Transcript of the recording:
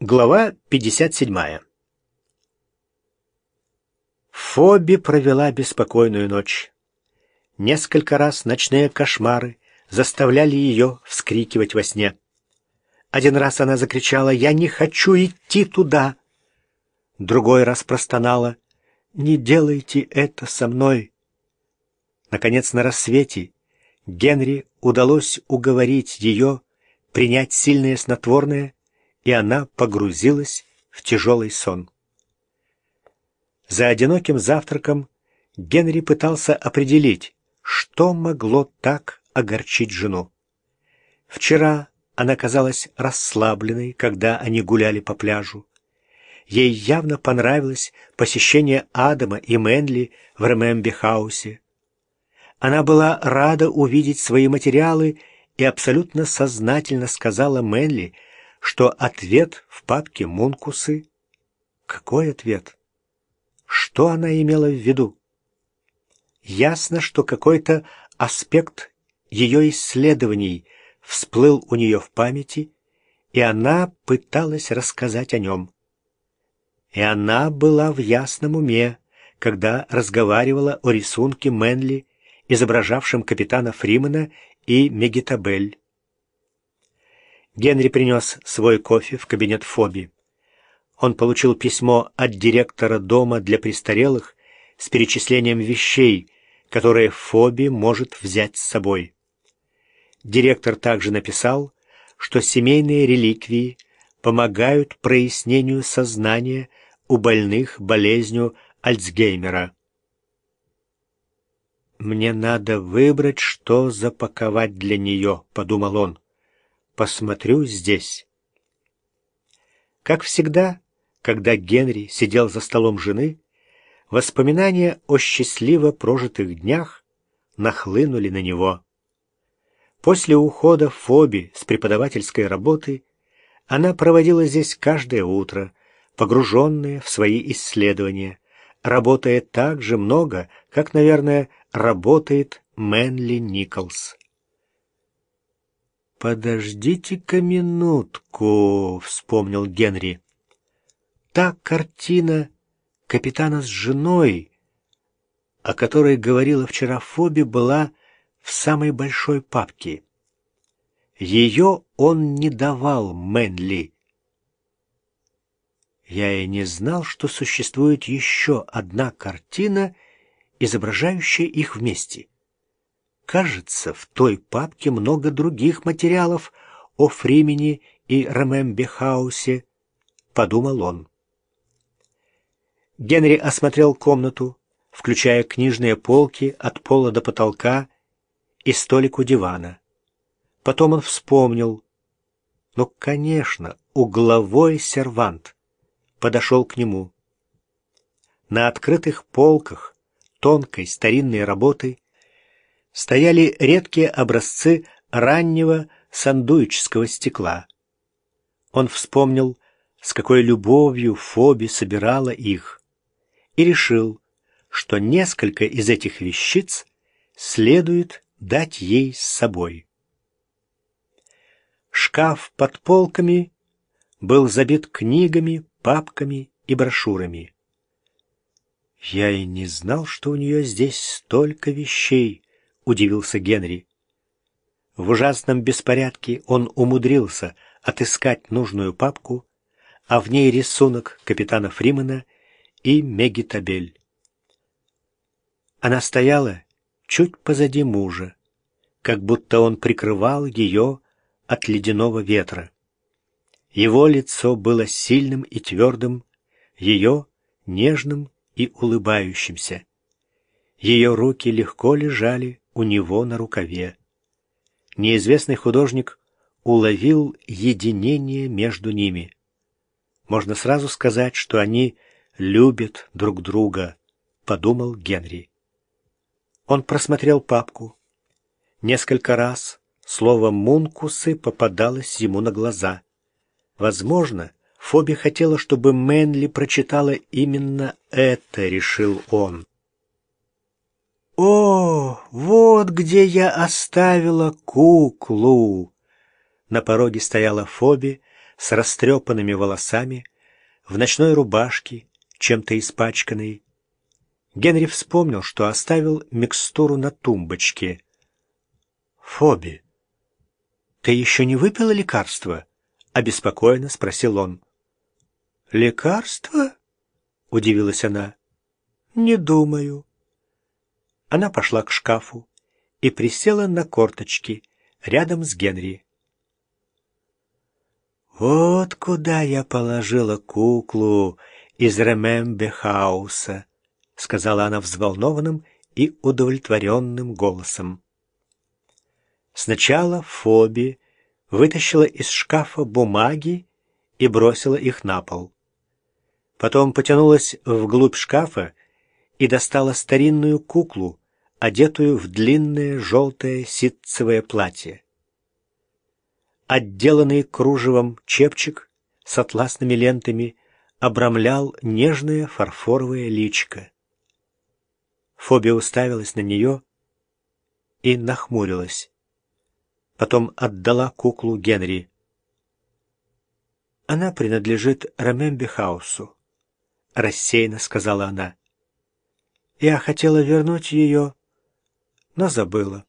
Глава 57. Фоби провела беспокойную ночь. Несколько раз ночные кошмары заставляли ее вскрикивать во сне. Один раз она закричала «Я не хочу идти туда!» Другой раз простонала «Не делайте это со мной!» Наконец, на рассвете Генри удалось уговорить ее принять сильное снотворное и она погрузилась в тяжелый сон. За одиноким завтраком Генри пытался определить, что могло так огорчить жену. Вчера она казалась расслабленной, когда они гуляли по пляжу. Ей явно понравилось посещение Адама и Мэнли в Ремемби-хаусе. Она была рада увидеть свои материалы и абсолютно сознательно сказала Мэнли, что ответ в папке Мункусы... Какой ответ? Что она имела в виду? Ясно, что какой-то аспект ее исследований всплыл у нее в памяти, и она пыталась рассказать о нем. И она была в ясном уме, когда разговаривала о рисунке Мэнли, изображавшем капитана Фримена и Мегитабель. Генри принес свой кофе в кабинет Фоби. Он получил письмо от директора дома для престарелых с перечислением вещей, которые Фоби может взять с собой. Директор также написал, что семейные реликвии помогают прояснению сознания у больных болезнью Альцгеймера. «Мне надо выбрать, что запаковать для нее», — подумал он посмотрю здесь. Как всегда, когда Генри сидел за столом жены, воспоминания о счастливо прожитых днях нахлынули на него. После ухода Фоби с преподавательской работы она проводила здесь каждое утро, погруженная в свои исследования, работая так же много, как, наверное, работает Мэнли Николс. «Подождите-ка минутку», — вспомнил Генри. «Та картина капитана с женой, о которой говорила вчера Фоби, была в самой большой папке. Ее он не давал Мэнли. Я и не знал, что существует еще одна картина, изображающая их вместе». Кажется, в той папке много других материалов о Фримене и Ремембехаусе, подумал он. Генри осмотрел комнату, включая книжные полки от пола до потолка и столик у дивана. Потом он вспомнил. Ну, конечно, угловой сервант подошел к нему. На открытых полках тонкой старинной работы стояли редкие образцы раннего сандуического стекла. Он вспомнил, с какой любовью Фоби собирала их, и решил, что несколько из этих вещиц следует дать ей с собой. Шкаф под полками был забит книгами, папками и брошюрами. Я и не знал, что у нее здесь столько вещей, удивился Генри. В ужасном беспорядке он умудрился отыскать нужную папку, а в ней рисунок капитана Фримена и Мегитабель. Она стояла чуть позади мужа, как будто он прикрывал ее от ледяного ветра. Его лицо было сильным и твердым, ее — нежным и улыбающимся. Ее руки легко лежали у него на рукаве. Неизвестный художник уловил единение между ними. Можно сразу сказать, что они любят друг друга, подумал Генри. Он просмотрел папку. Несколько раз слово «мункусы» попадалось ему на глаза. Возможно, Фоби хотела, чтобы Мэнли прочитала именно это, решил он. «О, вот где я оставила куклу!» На пороге стояла Фоби с растрепанными волосами, в ночной рубашке, чем-то испачканной. Генри вспомнил, что оставил микстуру на тумбочке. «Фоби, ты еще не выпила лекарство?» — обеспокоенно спросил он. «Лекарство?» — удивилась она. «Не думаю». Она пошла к шкафу и присела на корточки рядом с Генри. «Вот куда я положила куклу из Ремембе-хауса», — сказала она взволнованным и удовлетворенным голосом. Сначала Фоби вытащила из шкафа бумаги и бросила их на пол. Потом потянулась вглубь шкафа и достала старинную куклу, одетую в длинное желтое ситцевое платье отделанный кружевом чепчик с атласными лентами обрамлял нежное фарфоровое личико. Фоби уставилась на нее и нахмурилась. Потом отдала куклу Генри. «Она принадлежит Ромембе Хаусу», — рассеянно сказала она. «Я хотела вернуть ее, но забыла».